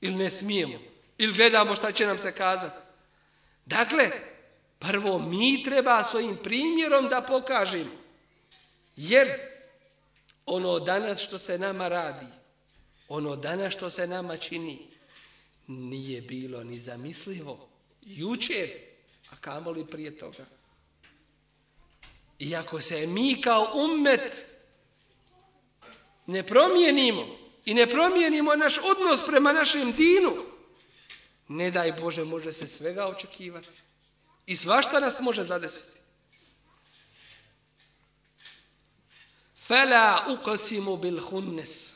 Ili ne smijemo? Ili gledamo šta će nam se kazati? Dakle, prvo mi treba svojim primjerom da pokažemo. Jer ono danas što se nama radi, ono danas što se nama čini, nije bilo ni zamislivo. Jučer, a kamoli prije toga? Iako se mi kao ummet ne promijenimo i ne promijenimo naš odnos prema našem dinu, ne daj Bože, može se svega očekivati. I svašta nas može zadesiti. Fela uqasimu bil hunnes.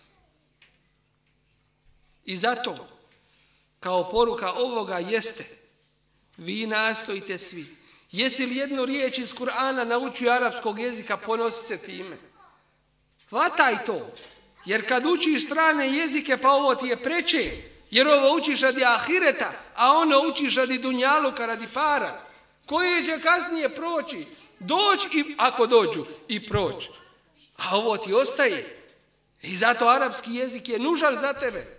I zato, kao poruka ovoga jeste, vi nastojite svi. Jesi li jednu riječ iz Kur'ana naučio arapskog jezika, ponosi se time. Hvataj to. Jer kad učiš strane jezike, pa ovo ti je preče. Jer ovo učiš radi ahireta, a ono učiš radi dunjaluka, radi para. Koje će kasnije proći? Doć i, ako dođu, i proći. A ovo ti ostaje. I zato arapski jezik je nužan za tebe.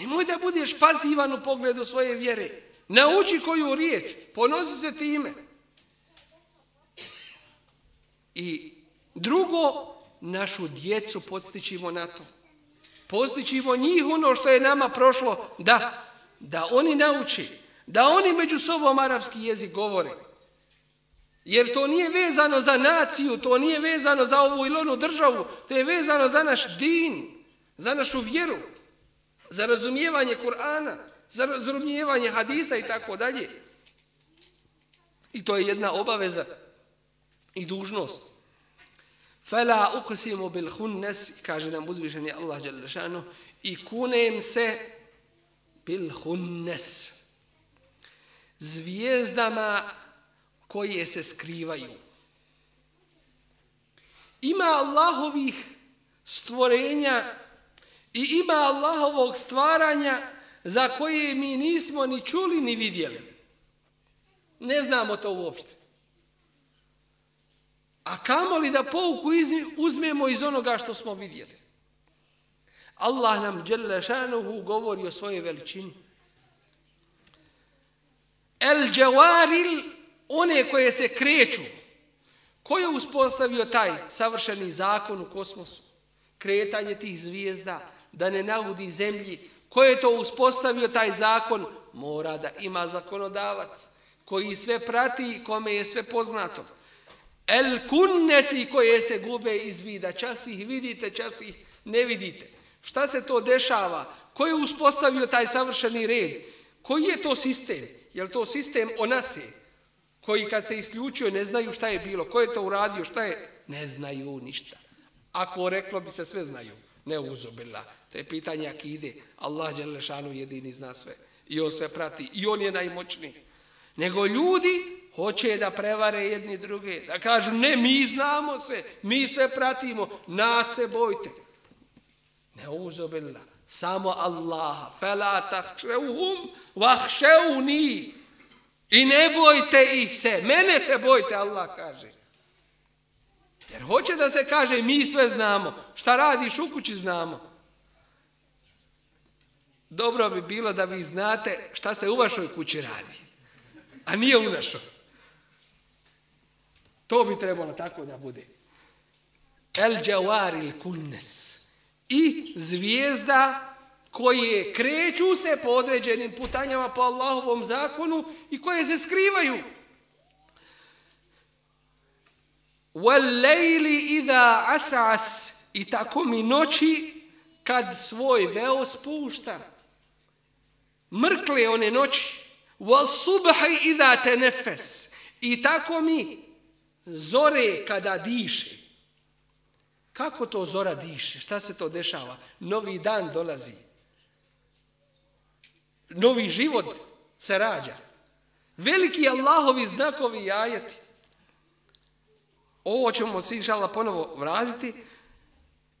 Nemoj da budeš pasivan u pogledu svoje vjere. Nauči koju riječ. Ponosi se time. I drugo, našu djecu postićimo na to. Postićimo njih ono što je nama prošlo. Da, da oni nauči. Da oni među sobom arapski jezik govore. Jer to nije vezano za naciju, to nije vezano za ovu ili onu državu, to je vezano za naš din, za našu vjeru, za razumijevanje Kur'ana, za razumijevanje hadisa i tako dalje. I to je jedna obaveza i dužnost. Fela uqsimu bil hunnes, kaže nam uzvišeni Allah Đalešanu, i kunem se bil hunnes. Zvijezdama koje se skrivaju. Ima Allahovih stvorenja i ima Allahovog stvaranja za koje mi nismo ni čuli ni vidjeli. Ne znamo to uopšte. A kamo li da pouku uzmemo iz onoga što smo vidjeli? Allah nam Đelešanuhu govori o svojoj veličini. El džavaril, one koje se kreću, ko je uspostavio taj savršeni zakon u kosmosu? Kretanje tih zvijezda, da ne naudi zemlji. Ko je to uspostavio taj zakon? Mora da ima zakonodavac koji sve prati i kome je sve poznato. El kunnesi koje se gube iz vida. Čas ih vidite, čas ih ne vidite. Šta se to dešava? Ko je uspostavio taj savršeni red? Koji je to sistem? Je to sistem onase? Koji kad se isključio ne znaju šta je bilo. Ko je to uradio? Šta je? Ne znaju ništa. Ako reklo bi se sve znaju. Ne uzobila. To je pitanje akide. Allah Đelešanu jedini zna sve. I on sve prati. I on je najmoćniji. Nego ljudi hoće da prevare jedni druge. Da kažu ne mi znamo sve. Mi sve pratimo. Nas se bojte. Ne uzobila. Samo Allah. Fela tahšeuhum vahšeuni. I ne bojte ih se. Mene se bojte, Allah kaže. Jer hoće da se kaže mi sve znamo. Šta radiš u kući znamo. Dobro bi bilo da vi znate šta se u vašoj kući radi. A nije u našoj. To bi trebalo tako da bude. El džavaril kunnes. I zvijezda koje kreću se po određenim putanjama po Allahovom zakonu i koje se skrivaju. Wal-lejli idha asas i tako mi noći kad svoj veo spušta. Mrkle one noći. وَالصُبْحِ إِذَا تَنَفَسْ i tako mi zore kada diše. Kako to zora diše? Šta se to dešava? Novi dan dolazi novi život se rađa. Veliki Allahovi znakovi i ajeti. Ovo ćemo se inšala ponovo vratiti.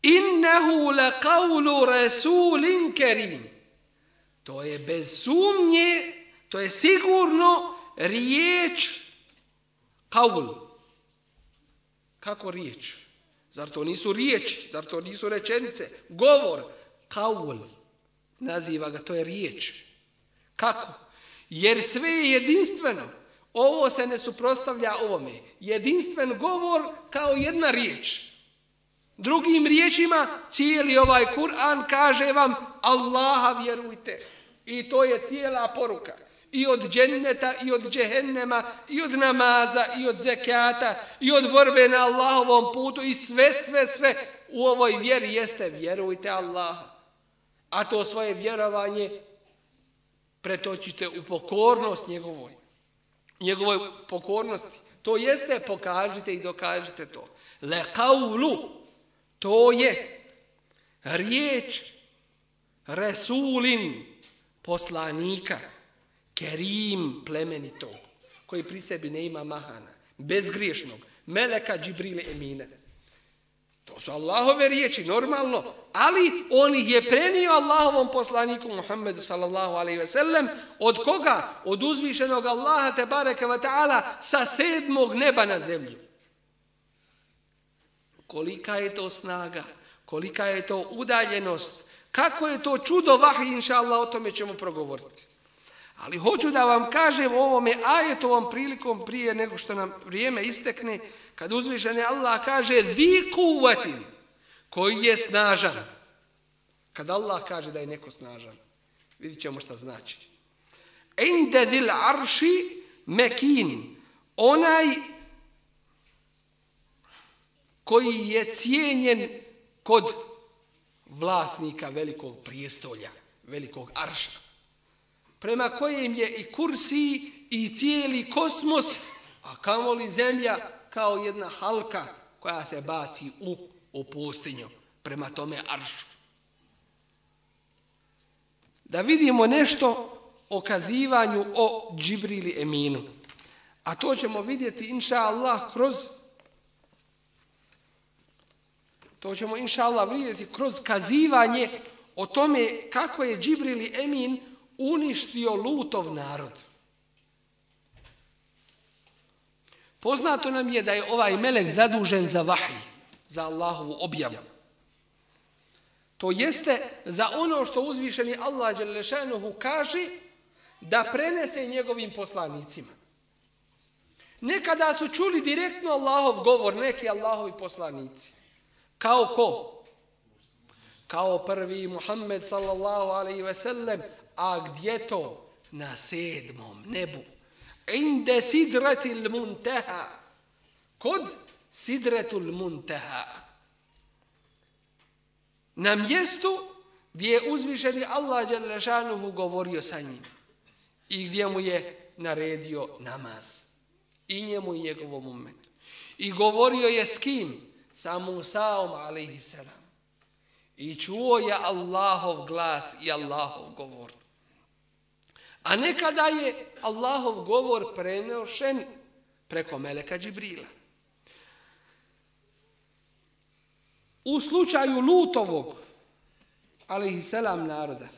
Innehu le qavlu rasulin kerim. To je bez sumnje, to je sigurno riječ qavl. Kako riječ? Zar to nisu riječi? Zar to nisu rečenice? Govor. Kaul. Naziva ga, to je riječ. Kako? Jer sve je jedinstveno. Ovo se ne suprostavlja ovome. Jedinstven govor kao jedna riječ. Drugim riječima, cijeli ovaj Kur'an kaže vam Allaha vjerujte. I to je cijela poruka. I od dženneta, i od džehennema, i od namaza, i od zekata, i od borbe na Allahovom putu, i sve, sve, sve u ovoj vjeri jeste vjerujte Allaha. A to svoje vjerovanje pretočite u pokornost njegovoj. Njegovoj pokornosti. To jeste, pokažite i dokažite to. Le kaulu, to je riječ Resulin, poslanika, kerim plemenitog, koji pri sebi ne ima mahana, bezgriješnog, meleka Džibrile Emine. To su Allahove riječi, normalno. Ali on ih je prenio Allahovom poslaniku Muhammedu sallallahu alaihi ve sellem. Od koga? Od uzvišenog Allaha te bareke wa ta'ala sa sedmog neba na zemlju. Kolika je to snaga? Kolika je to udaljenost? Kako je to čudo vahi, inša Allah, o tome ćemo progovoriti. Ali hoću da vam kažem ovome ajetovom prilikom prije nego što nam vrijeme istekne, kad uzvišeni Allah kaže vi kuvatin, koji je snažan. Kad Allah kaže da je neko snažan, vidit ćemo šta znači. Inde dil arši mekin, onaj koji je cijenjen kod vlasnika velikog prijestolja, velikog arša, prema kojem je i kursi i cijeli kosmos, a kamoli zemlja, kao jedna halka koja se baci u, u pustinju prema tome aršu. Da vidimo nešto o kazivanju o Džibrili Eminu. A to ćemo vidjeti, inša Allah, kroz To ćemo, inša Allah, vidjeti kroz kazivanje o tome kako je Džibrili Emin uništio lutov narod. Poznato nam je da je ovaj melek zadužen za vahij, za Allahovu objavu. To jeste za ono što uzvišeni Allah Đelešanuhu kaže da prenese njegovim poslanicima. Nekada su čuli direktno Allahov govor, neki Allahovi poslanici. Kao ko? Kao prvi Muhammed sallallahu alaihi ve sellem, a gdje to? Na sedmom nebu. Inde sidretil munteha. Kod sidretul munteha. Na mjestu gdje je uzvišeni Allah Đalešanuhu govorio sa njim. I gdje mu je naredio namaz. I njemu i njegovom umetu. I govorio je s kim? Sa Musaom alaihi salam. I čuo je Allahov glas i Allahov govor. A nekada je Allahov govor prenošen preko Meleka Džibrila. U slučaju Lutovog, ali i selam naroda,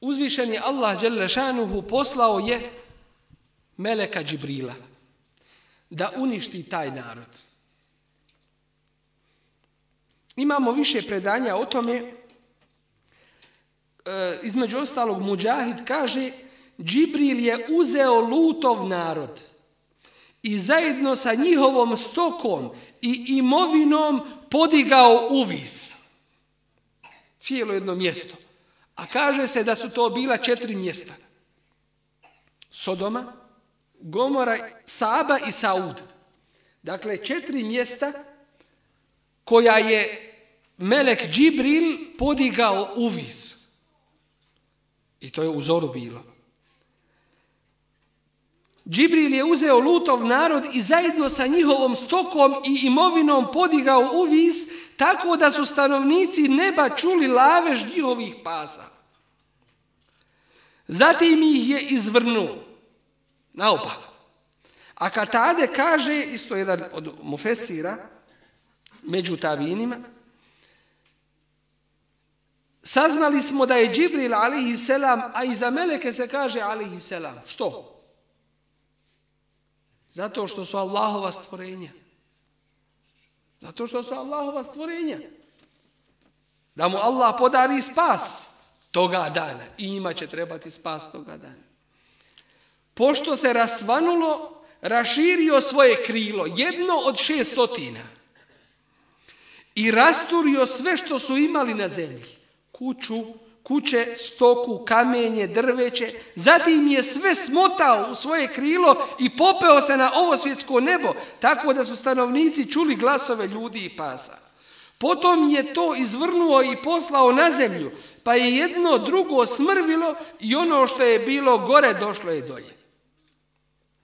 uzvišeni Allah Đelešanuhu poslao je Meleka Džibrila da uništi taj narod. Imamo više predanja o tome, E, između ostalog Muđahid kaže Džibril je uzeo lutov narod i zajedno sa njihovom stokom i imovinom podigao uvis. Cijelo jedno mjesto. A kaže se da su to bila četiri mjesta. Sodoma, Gomora, Saba i Saud. Dakle, četiri mjesta koja je Melek Džibril podigao uvis. I to je u zoru bilo. Džibril je uzeo lutov narod i zajedno sa njihovom stokom i imovinom podigao uvis tako da su stanovnici neba čuli lavež njihovih pasa. Zatim ih je izvrnuo. Naopako. A Katade kaže, isto jedan od mufesira, među tavinima, Saznali smo da je Džibril alihi selam, a i za meleke se kaže alihi selam. Što? Zato što su Allahova stvorenja. Zato što su Allahova stvorenja. Da mu Allah podari spas toga dana. I ima će trebati spas toga dana. Pošto se rasvanulo, raširio svoje krilo, jedno od šestotina. I rasturio sve što su imali na zemlji kuću, kuće, stoku, kamenje, drveće. Zatim je sve smotao u svoje krilo i popeo se na ovo svjetsko nebo, tako da su stanovnici čuli glasove ljudi i pasa. Potom je to izvrnuo i poslao na zemlju, pa je jedno drugo smrvilo i ono što je bilo gore došlo je dolje.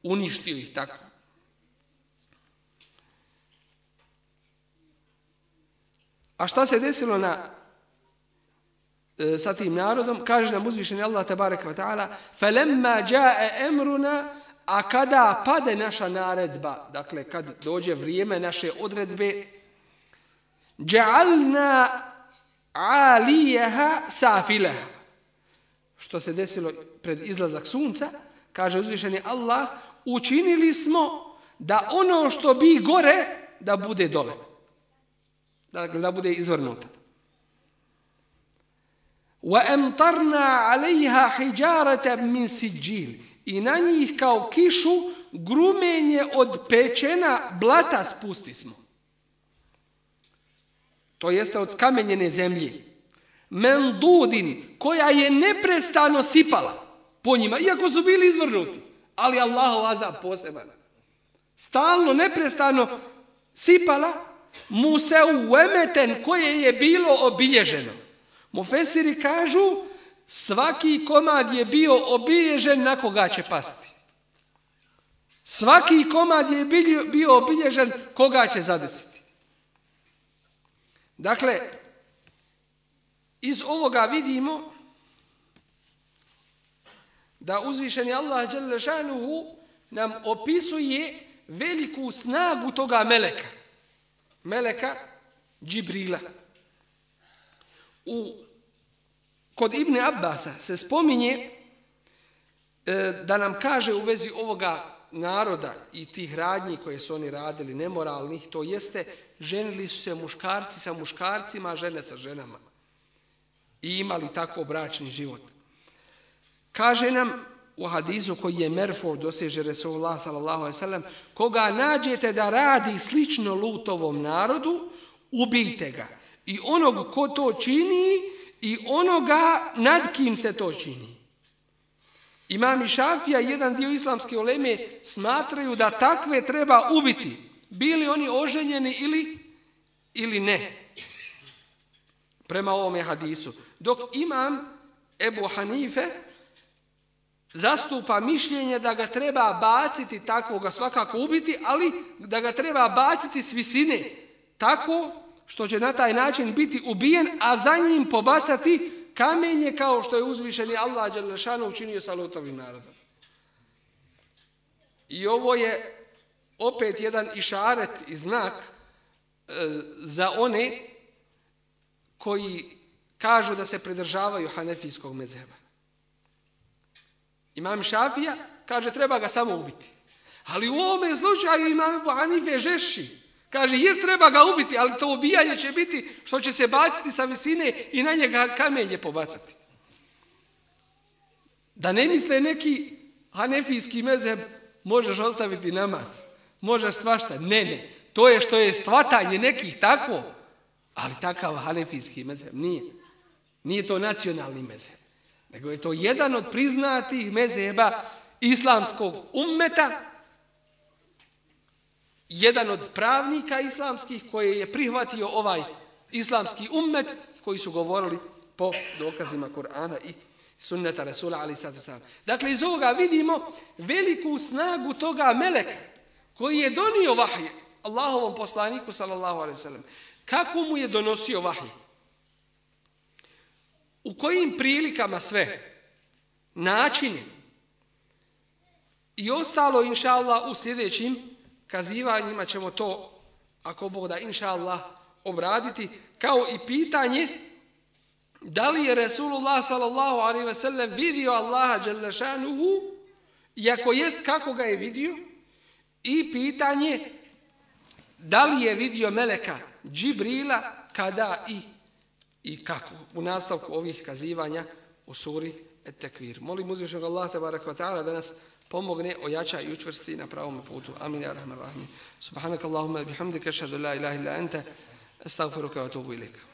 Uništio ih tako. A šta se desilo na E, sa tim narodom, kaže nam uzvišeni Allah tabarek wa ta'ala, فَلَمَّا جَاءَ أَمْرُنَا A kada pade naša naredba, dakle kad dođe vrijeme naše odredbe, جَعَلْنَا عَلِيَهَا سَافِلَهَا Što se desilo pred izlazak sunca, kaže uzvišeni Allah, učinili smo da ono što bi gore, da bude dole. Dakle, da bude izvrnuto. وَأَمْطَرْنَا عَلَيْهَا حِجَارَةً مِنْ سِجِّيلِ I na njih kao kišu grumenje od pečena blata spusti smo. To jeste od skamenjene zemlje. Mendudin, koja je neprestano sipala po njima, iako su bili izvrnuti. Ali Allahov azab poseban. Stalno, neprestano sipala museu emeten koje je bilo obilježeno. Mufesiri kažu, svaki komad je bio obilježen na koga će pasti. Svaki komad je bio obilježen koga će zadesiti. Dakle, iz ovoga vidimo da uzvišeni Allah Đelešanuhu nam opisuje veliku snagu toga meleka. Meleka Džibrila. U, kod Ibn Abbasa se spominje e, da nam kaže u vezi ovoga naroda i tih radnji koje su oni radili, nemoralnih, to jeste, ženili su se muškarci sa muškarcima, a žene sa ženama. I imali tako bračni život. Kaže nam u hadizu koji je Merfor doseže Resulullah sallallahu alaihi sallam, koga nađete da radi slično lutovom narodu, ubijte ga. I onog ko to čini i onoga nad kim se to čini. Imam i Šafija i jedan dio islamske oleme smatraju da takve treba ubiti. Bili oni oženjeni ili, ili ne. Prema ovome hadisu. Dok imam Ebu Hanife zastupa mišljenje da ga treba baciti takvoga svakako ubiti, ali da ga treba baciti s visine. Tako što će na taj način biti ubijen, a za njim pobacati kamenje kao što je uzvišeni Allah Đalešanu učinio sa lutovim narodom. I ovo je opet jedan išaret i znak e, za one koji kažu da se pridržavaju hanefijskog mezheba. Imam Šafija kaže treba ga samo ubiti. Ali u ovome slučaju imam Ebu Hanife žešći. Kaže, jes treba ga ubiti, ali to ubijanje će biti što će se baciti sa visine i na njega kamenje pobacati. Da ne misle neki hanefijski mezeb, možeš ostaviti namaz, možeš svašta. Ne, ne, to je što je svatanje nekih tako, ali takav hanefijski mezeb nije. Nije to nacionalni mezeb, nego je to jedan od priznatih mezeba islamskog ummeta, jedan od pravnika islamskih koji je prihvatio ovaj islamski ummet koji su govorili po dokazima Kur'ana i sunneta Rasula ali sad sam. Dakle iz ovoga vidimo veliku snagu toga meleka koji je donio vahje Allahovom poslaniku sallallahu alejhi ve sellem. Kako mu je donosio vahje? U kojim prilikama sve? Načini. I ostalo, inša Allah, u sljedećim kazivanjima ćemo to, ako Bog da, inša Allah, obraditi, kao i pitanje da li je Resulullah sallallahu alaihi ve sellem vidio Allaha dželjašanuhu, i ako jest, kako ga je vidio, i pitanje da li je vidio Meleka Džibrila, kada i, i kako, u nastavku ovih kazivanja u suri Et-Tekvir. Molim uzvišnog Allah, tabarak wa ta'ala, da nas pomogne, ojača i učvrsti na pravom putu. Amin, ja rahman rahim. Subhanak Allahumma bihamdika, šadu la ilaha illa anta, astagfiruka wa tubu ilika.